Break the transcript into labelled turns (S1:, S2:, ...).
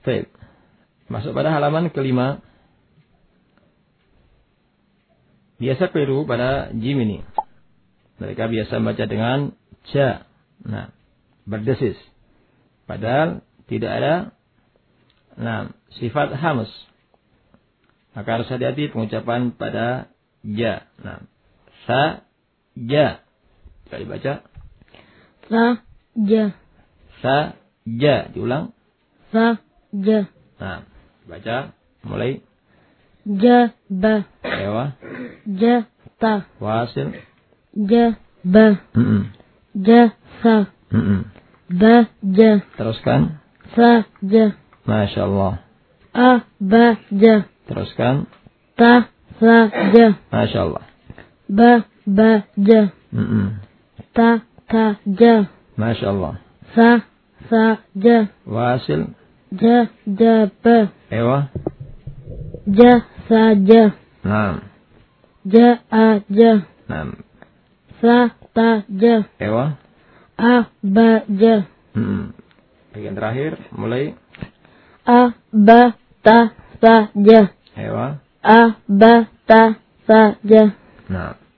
S1: Baik. Masuk pada halaman kelima. Biasa keliru pada jim ini. Mereka biasa baca dengan ja. Nah, berdesis. Padahal tidak ada nah, sifat hamus. Maka harus hati-hati pengucapan pada ja. Nah, sa ja. Sekali baca.
S2: Sa ja.
S1: Sa ja. Diulang.
S2: Sa ja.
S1: Nah, baca mulai.
S2: Ja ba.
S1: Ewa.
S2: Ja ta.
S1: Wasil.
S2: Ja ba.
S1: Mm -mm.
S2: Ja sa.
S1: Mm -mm.
S2: Ba ja.
S1: Teruskan.
S2: Sa ja.
S1: Masya Allah.
S2: A ba ja.
S1: Teruskan.
S2: Ta sa ja.
S1: Masya Allah.
S2: Ba ba ja.
S1: Mm -mm.
S2: Ta ta ja.
S1: Masya Allah.
S2: Sa sa ja.
S1: Wasil.
S2: Ja ja ba.
S1: Ewa.
S2: Ja sa ja.
S1: Nah.
S2: Ja a ja.
S1: Nah.
S2: Sa ta ja.
S1: Ewa.
S2: A ba ja.
S1: Mm -mm. Bagian terakhir. Mulai.
S2: A ba ta sa ja.
S1: Ewa.
S2: A ba ta sa ja.
S1: Nah.